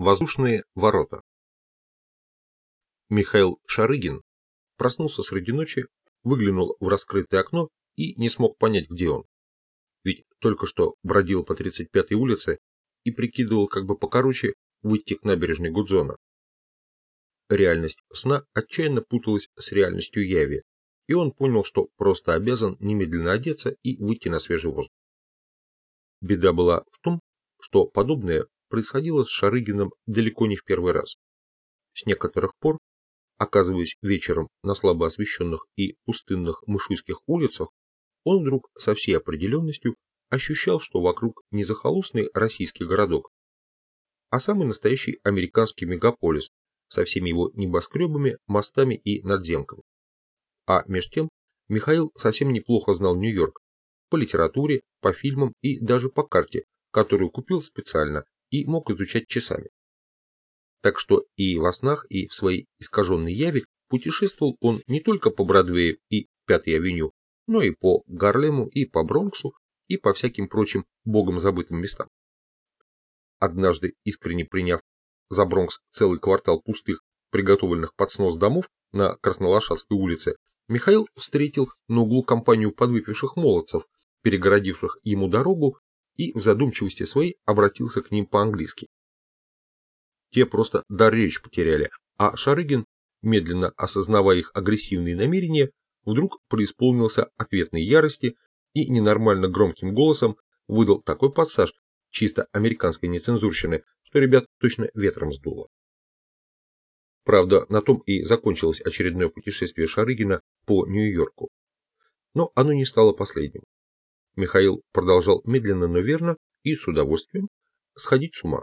Воздушные ворота. Михаил Шарыгин проснулся среди ночи, выглянул в раскрытое окно и не смог понять, где он. Ведь только что бродил по 35-й улице и прикидывал, как бы покороче выйти к набережной Гудзона. Реальность сна отчаянно путалась с реальностью яви, и он понял, что просто обязан немедленно одеться и выйти на свежий воздух. Беда была в том, что подобное происходило с Шарыгиным далеко не в первый раз. С некоторых пор, оказываясь вечером на слабо освещенных и пустынных мышуйских улицах, он вдруг со всей определенностью ощущал, что вокруг не захолустный российский городок, а самый настоящий американский мегаполис со всеми его небоскребами, мостами и надземками. А меж тем Михаил совсем неплохо знал Нью-Йорк по литературе, по фильмам и даже по карте, которую купил специально и мог изучать часами. Так что и во снах, и в своей искаженной яве путешествовал он не только по Бродвею и Пятой авеню, но и по Гарлему, и по Бронксу, и по всяким прочим богом забытым местам. Однажды, искренне приняв за Бронкс целый квартал пустых, приготовленных под снос домов на Краснолошадской улице, Михаил встретил на углу компанию подвыпивших молодцев, перегородивших ему дорогу и в задумчивости своей обратился к ним по-английски. Те просто дар речь потеряли, а Шарыгин, медленно осознавая их агрессивные намерения, вдруг преисполнился ответной ярости и ненормально громким голосом выдал такой пассаж чисто американской нецензурщины, что ребят точно ветром сдуло. Правда, на том и закончилось очередное путешествие Шарыгина по Нью-Йорку. Но оно не стало последним. Михаил продолжал медленно, но верно и с удовольствием сходить с ума.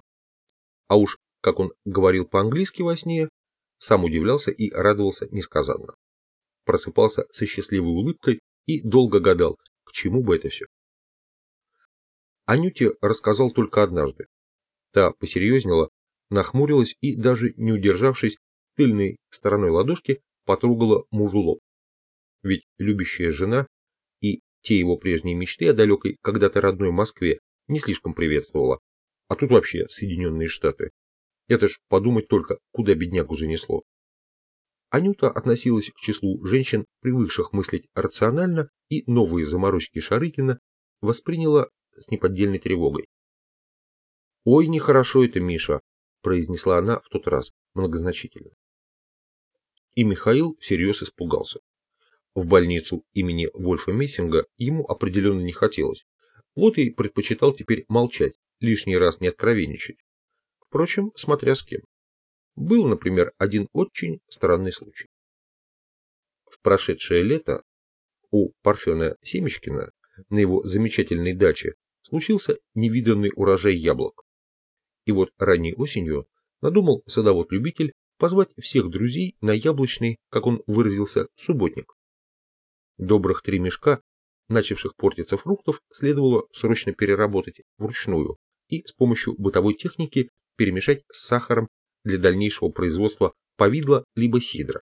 А уж, как он говорил по-английски во сне, сам удивлялся и радовался несказанно. Просыпался со счастливой улыбкой и долго гадал, к чему бы это все. Анюте рассказал только однажды. Та посерьезнела, нахмурилась и, даже не удержавшись, тыльной стороной ладошки потрогала мужу лоб. Ведь любящая жена те его прежние мечты о далекой, когда-то родной Москве не слишком приветствовала. А тут вообще Соединенные Штаты. Это ж подумать только, куда беднягу занесло. Анюта относилась к числу женщин, привыкших мыслить рационально, и новые заморочки Шарыкина восприняла с неподдельной тревогой. «Ой, нехорошо это, Миша», – произнесла она в тот раз многозначительно. И Михаил всерьез испугался. В больницу имени Вольфа Мессинга ему определенно не хотелось. Вот и предпочитал теперь молчать, лишний раз не откровенничать. Впрочем, смотря с кем. Был, например, один очень странный случай. В прошедшее лето у Парфена Семечкина на его замечательной даче случился невиданный урожай яблок. И вот ранней осенью надумал садовод-любитель позвать всех друзей на яблочный, как он выразился, субботник. Добрых три мешка, начавших портиться фруктов, следовало срочно переработать вручную и с помощью бытовой техники перемешать с сахаром для дальнейшего производства повидла либо сидра.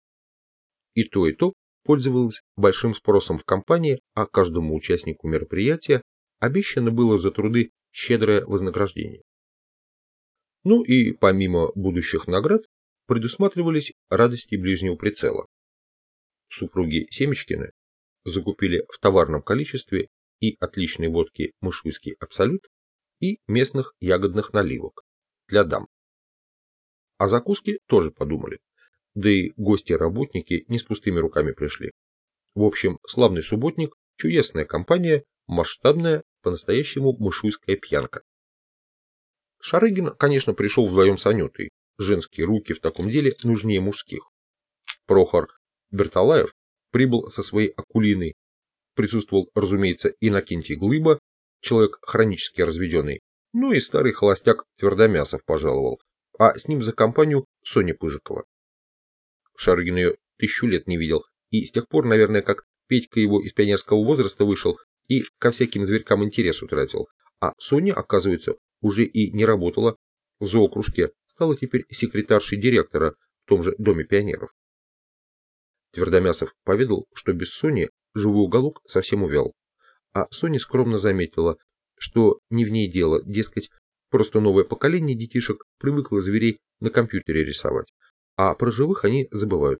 И то, и то пользовалось большим спросом в компании, а каждому участнику мероприятия обещано было за труды щедрое вознаграждение. Ну и помимо будущих наград предусматривались радости ближнего прицела. Супруги Семечкины закупили в товарном количестве и отличной водки «Мышуйский абсолют» и местных ягодных наливок для дам. О закуске тоже подумали, да и гости-работники не с пустыми руками пришли. В общем, славный субботник, чудесная компания, масштабная, по-настоящему мышуйская пьянка. Шарыгин, конечно, пришел вдвоем с Анютой. Женские руки в таком деле нужнее мужских. Прохор Берталаев прибыл со своей акулиной. Присутствовал, разумеется, Иннокентий Глыба, человек хронически разведенный, ну и старый холостяк Твердомясов пожаловал, а с ним за компанию Соня Пыжикова. Шарыгин ее тысячу лет не видел, и с тех пор, наверное, как Петька его из пионерского возраста вышел и ко всяким зверькам интерес утратил, а Соня, оказывается, уже и не работала в зоокружке, стала теперь секретаршей директора в том же Доме пионеров. Твердомясов поведал, что без Сони живой уголок совсем увял. А Соня скромно заметила, что не в ней дело, дескать, Просто новое поколение детишек привыкло зверей на компьютере рисовать, а про живых они забывают.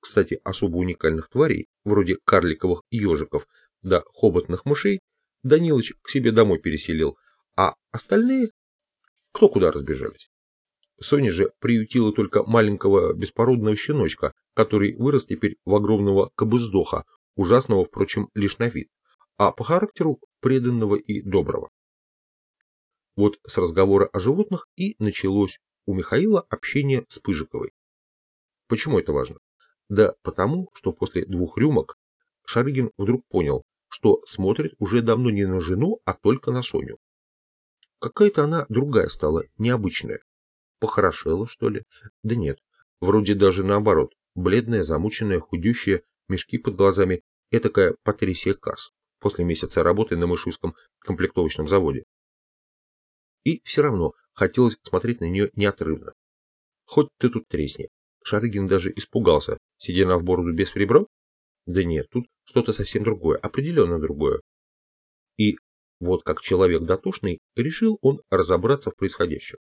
Кстати, особо уникальных тварей, вроде карликовых ежиков да хоботных мышей, Данилыч к себе домой переселил, а остальные кто куда разбежались. Соня же приютила только маленького беспородного щеночка, который вырос теперь в огромного кобыздоха, ужасного, впрочем, лишь на вид, а по характеру преданного и доброго. Вот с разговора о животных и началось у Михаила общение с Пыжиковой. Почему это важно? Да потому, что после двух рюмок Шарыгин вдруг понял, что смотрит уже давно не на жену, а только на Соню. Какая-то она другая стала, необычная. Похорошела, что ли? Да нет, вроде даже наоборот. Бледная, замученная, худющая, мешки под глазами. Этакая Патрисия Касс после месяца работы на Мышуйском комплектовочном заводе. И все равно хотелось смотреть на нее неотрывно. Хоть ты тут тресни. Шарыгин даже испугался, сидя в бороду без ребром? Да нет, тут что-то совсем другое, определенно другое. И вот как человек дотошный, решил он разобраться в происходящем,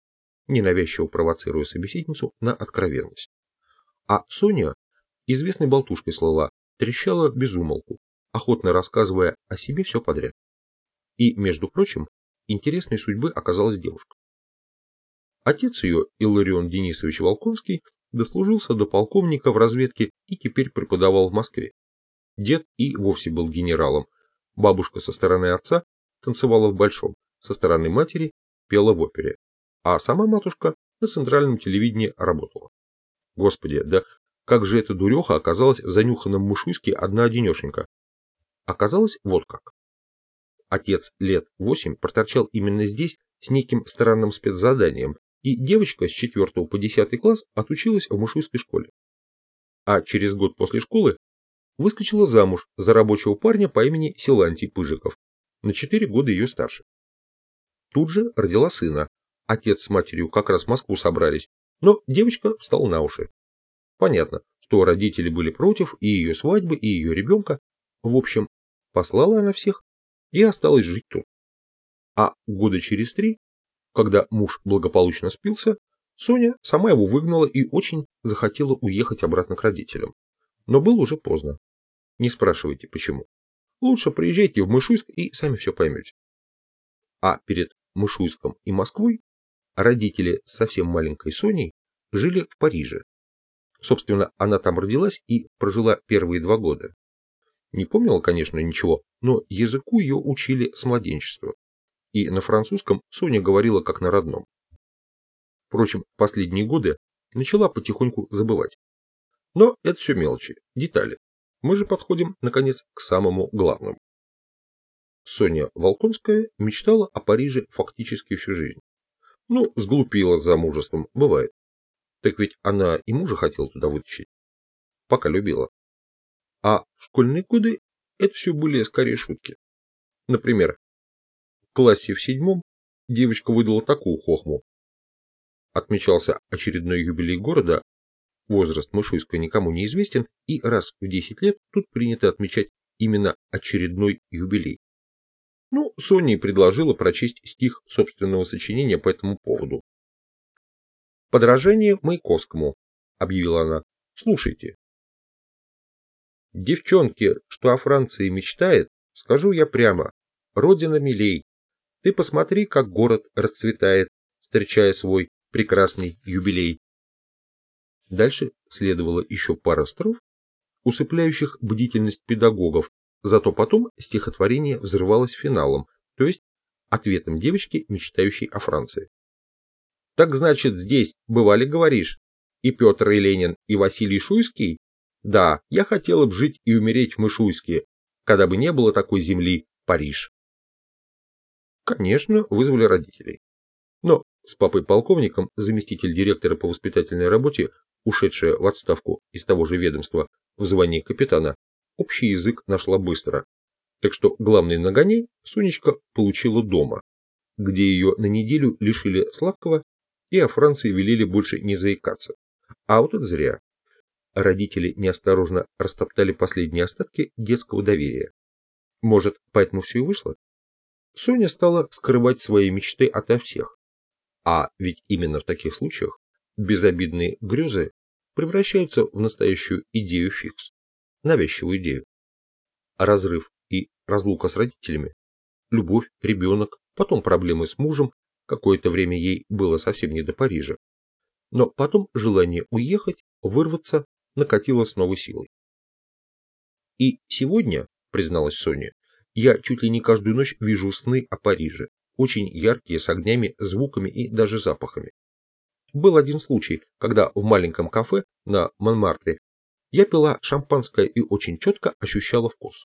ненавязчиво провоцируя собеседницу на откровенность. А Соня, известной болтушкой слова, трещала без умолку, охотно рассказывая о себе все подряд. И, между прочим, интересной судьбы оказалась девушка. Отец ее, Илларион Денисович Волконский, дослужился до полковника в разведке и теперь преподавал в Москве. Дед и вовсе был генералом, бабушка со стороны отца танцевала в Большом, со стороны матери пела в опере, а сама матушка на центральном телевидении работала. Господи, да как же эта дуреха оказалась в занюханном мышуйске одна-одинешенька? Оказалось вот как. Отец лет восемь проторчал именно здесь с неким странным спецзаданием, и девочка с 4 по 10 класс отучилась в мышуйской школе. А через год после школы выскочила замуж за рабочего парня по имени Силантий Пыжиков, на 4 года ее старше. Тут же родила сына. Отец с матерью как раз в Москву собрались, но девочка встала на уши. Понятно, что родители были против и ее свадьбы, и ее ребенка. В общем, послала она всех и осталась жить тут. А года через три, когда муж благополучно спился, Соня сама его выгнала и очень захотела уехать обратно к родителям. Но было уже поздно. Не спрашивайте, почему. Лучше приезжайте в Мышуйск и сами все поймете. А перед Мышуйском и Москвой родители совсем маленькой Соней жили в Париже. Собственно, она там родилась и прожила первые два года. Не помнила, конечно, ничего, но языку ее учили с младенчества. И на французском Соня говорила как на родном. Впрочем, последние годы начала потихоньку забывать. Но это все мелочи, детали. Мы же подходим, наконец, к самому главному. Соня Волконская мечтала о Париже фактически всю жизнь. Ну, сглупила за мужеством, бывает. Так ведь она и мужа хотела туда вытащить. Пока любила. А в школьные годы это все были скорее шутки. Например, в классе в седьмом девочка выдала такую хохму. Отмечался очередной юбилей города, Возраст Мышуйска никому не известен, и раз в 10 лет тут принято отмечать именно очередной юбилей. Ну, Соня и предложила прочесть стих собственного сочинения по этому поводу. «Подражение Маяковскому», — объявила она. «Слушайте». Девчонке, что о Франции мечтает, скажу я прямо, родина милей. Ты посмотри, как город расцветает, встречая свой прекрасный юбилей. Дальше следовало еще пара строф, усыпляющих бдительность педагогов, зато потом стихотворение взрывалось финалом, то есть ответом девочки, мечтающей о Франции. «Так значит, здесь, бывали, говоришь, и Петр, и Ленин, и Василий Шуйский? Да, я хотела бы жить и умереть в Мышуйске, когда бы не было такой земли, Париж». Конечно, вызвали родителей. Но с папой-полковником заместитель директора по воспитательной работе ушедшая в отставку из того же ведомства в звании капитана, общий язык нашла быстро. Так что главный нагоней Сонечка получила дома, где ее на неделю лишили сладкого и о Франции велели больше не заикаться. А вот это зря. Родители неосторожно растоптали последние остатки детского доверия. Может, поэтому все и вышло? Соня стала скрывать свои мечты ото всех. А ведь именно в таких случаях безобидные грезы превращаются в настоящую идею фикс, навязчивую идею. Разрыв и разлука с родителями, любовь, ребенок, потом проблемы с мужем, какое-то время ей было совсем не до Парижа. Но потом желание уехать, вырваться, накатило с новой силой. И сегодня, призналась Соня, я чуть ли не каждую ночь вижу сны о Париже, очень яркие, с огнями, звуками и даже запахами. Был один случай, когда в маленьком кафе на Монмартре я пила шампанское и очень четко ощущала вкус.